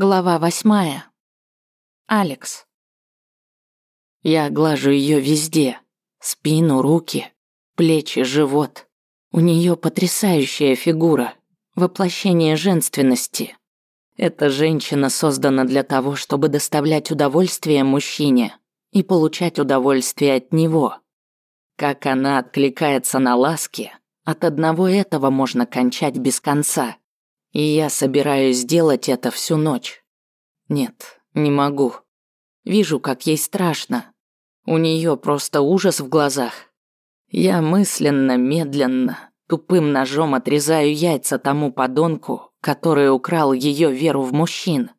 Глава восьмая. Алекс. Я глажу ее везде. Спину, руки, плечи, живот. У нее потрясающая фигура. Воплощение женственности. Эта женщина создана для того, чтобы доставлять удовольствие мужчине и получать удовольствие от него. Как она откликается на ласки, от одного этого можно кончать без конца. И я собираюсь сделать это всю ночь. Нет, не могу. Вижу, как ей страшно. У нее просто ужас в глазах. Я мысленно, медленно, тупым ножом отрезаю яйца тому подонку, который украл ее веру в мужчин.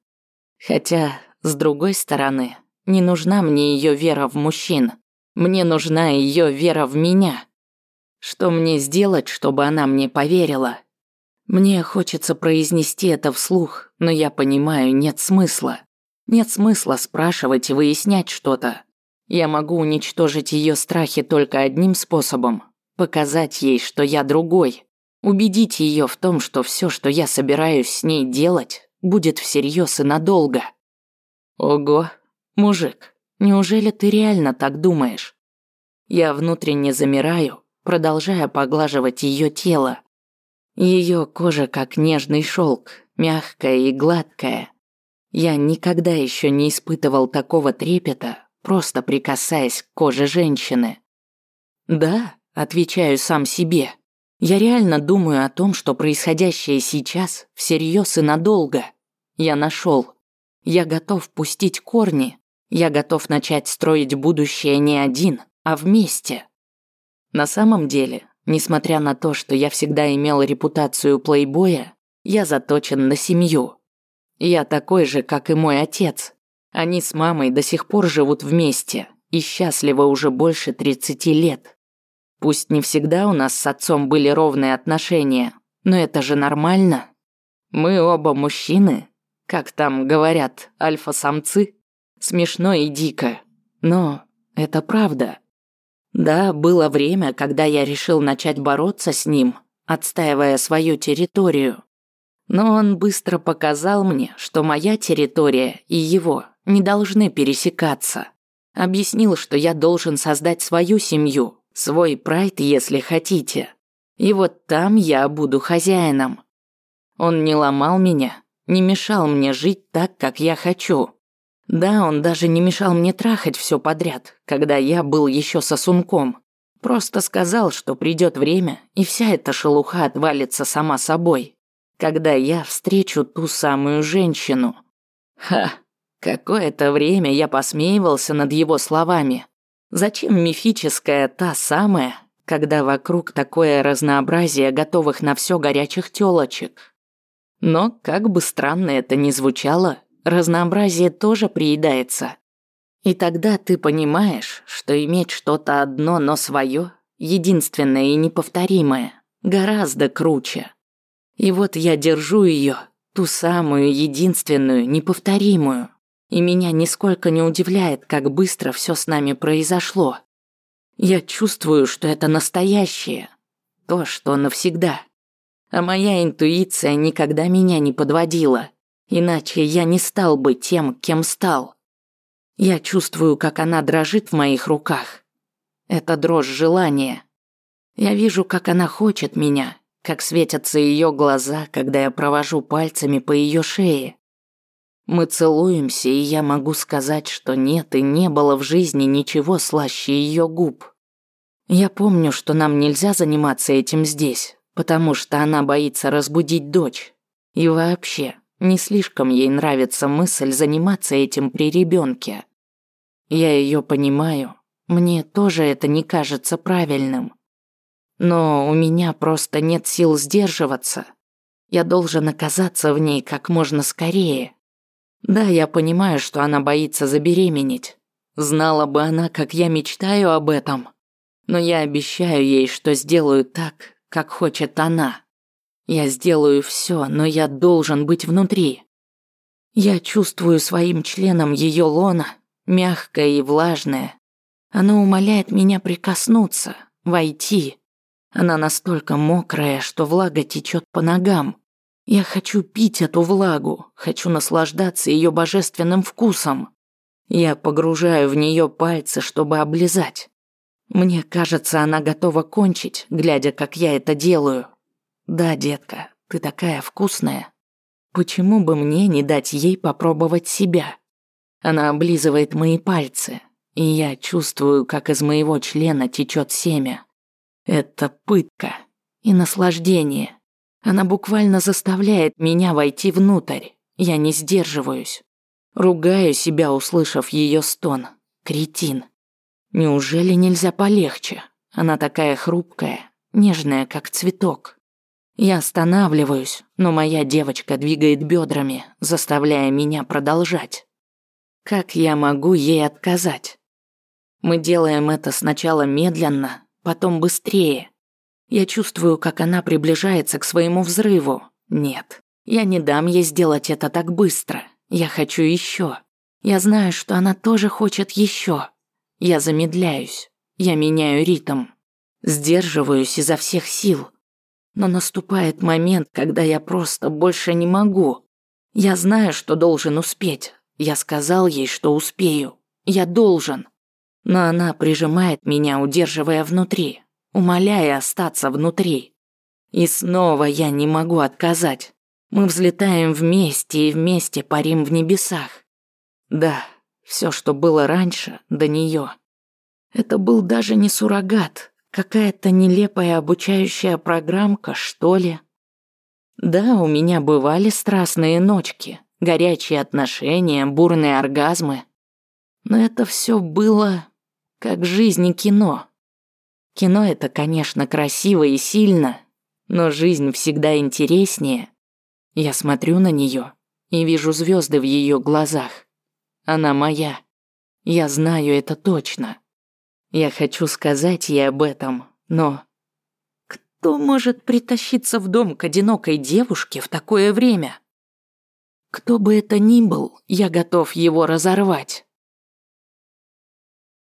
Хотя, с другой стороны, не нужна мне ее вера в мужчин. Мне нужна ее вера в меня. Что мне сделать, чтобы она мне поверила? Мне хочется произнести это вслух, но я понимаю, нет смысла. Нет смысла спрашивать и выяснять что-то. Я могу уничтожить ее страхи только одним способом – показать ей, что я другой. Убедить ее в том, что все, что я собираюсь с ней делать, будет всерьез и надолго. Ого, мужик, неужели ты реально так думаешь? Я внутренне замираю, продолжая поглаживать ее тело, ее кожа как нежный шелк, мягкая и гладкая. Я никогда еще не испытывал такого трепета, просто прикасаясь к коже женщины. Да, отвечаю сам себе. Я реально думаю о том, что происходящее сейчас всерьез и надолго. Я нашел. Я готов пустить корни. Я готов начать строить будущее не один, а вместе. На самом деле, Несмотря на то, что я всегда имел репутацию плейбоя, я заточен на семью. Я такой же, как и мой отец. Они с мамой до сих пор живут вместе и счастливы уже больше 30 лет. Пусть не всегда у нас с отцом были ровные отношения, но это же нормально. Мы оба мужчины, как там говорят, альфа-самцы. Смешно и дико, но это правда. Да, было время, когда я решил начать бороться с ним, отстаивая свою территорию. Но он быстро показал мне, что моя территория и его не должны пересекаться. Объяснил, что я должен создать свою семью, свой прайд, если хотите. И вот там я буду хозяином. Он не ломал меня, не мешал мне жить так, как я хочу. Да, он даже не мешал мне трахать все подряд, когда я был еще сосунком. Просто сказал, что придет время, и вся эта шелуха отвалится сама собой, когда я встречу ту самую женщину. Ха, какое-то время я посмеивался над его словами. Зачем мифическая та самая, когда вокруг такое разнообразие готовых на все горячих тёлочек? Но, как бы странно это ни звучало, разнообразие тоже приедается. И тогда ты понимаешь, что иметь что-то одно, но свое, единственное и неповторимое, гораздо круче. И вот я держу ее, ту самую единственную, неповторимую. И меня нисколько не удивляет, как быстро все с нами произошло. Я чувствую, что это настоящее, то, что навсегда. А моя интуиция никогда меня не подводила. Иначе я не стал бы тем, кем стал. Я чувствую, как она дрожит в моих руках. Это дрожь желания. Я вижу, как она хочет меня, как светятся ее глаза, когда я провожу пальцами по ее шее. Мы целуемся, и я могу сказать, что нет и не было в жизни ничего слаще ее губ. Я помню, что нам нельзя заниматься этим здесь, потому что она боится разбудить дочь. И вообще, не слишком ей нравится мысль заниматься этим при ребенке. Я ее понимаю, мне тоже это не кажется правильным. Но у меня просто нет сил сдерживаться. Я должен оказаться в ней как можно скорее. Да, я понимаю, что она боится забеременеть. Знала бы она, как я мечтаю об этом. Но я обещаю ей, что сделаю так, как хочет она. Я сделаю все, но я должен быть внутри. Я чувствую своим членом ее лона, мягкое и влажное. Оно умоляет меня прикоснуться, войти. Она настолько мокрая, что влага течет по ногам. Я хочу пить эту влагу, хочу наслаждаться ее божественным вкусом. Я погружаю в нее пальцы, чтобы облизать. Мне кажется, она готова кончить, глядя, как я это делаю. Да, детка, ты такая вкусная. Почему бы мне не дать ей попробовать себя? Она облизывает мои пальцы, и я чувствую, как из моего члена течет семя. Это пытка и наслаждение. Она буквально заставляет меня войти внутрь. Я не сдерживаюсь. Ругаю себя, услышав ее стон. Кретин. Неужели нельзя полегче? Она такая хрупкая, нежная, как цветок. Я останавливаюсь, но моя девочка двигает бедрами, заставляя меня продолжать. Как я могу ей отказать? Мы делаем это сначала медленно, потом быстрее. Я чувствую, как она приближается к своему взрыву. Нет, я не дам ей сделать это так быстро. Я хочу еще. Я знаю, что она тоже хочет еще. Я замедляюсь. Я меняю ритм. Сдерживаюсь изо всех сил. Но наступает момент, когда я просто больше не могу. Я знаю, что должен успеть. Я сказал ей, что успею. Я должен. Но она прижимает меня, удерживая внутри, умоляя остаться внутри. И снова я не могу отказать. Мы взлетаем вместе и вместе парим в небесах. Да, все, что было раньше, до нее. Это был даже не суррогат, какая-то нелепая обучающая программка, что ли. Да, у меня бывали страстные ночки, горячие отношения, бурные оргазмы. Но это все было как жизнь и кино. Кино это, конечно, красиво и сильно, но жизнь всегда интереснее. Я смотрю на нее и вижу звезды в ее глазах. Она моя. Я знаю это точно. Я хочу сказать ей об этом, но... Кто может притащиться в дом к одинокой девушке в такое время? Кто бы это ни был, я готов его разорвать.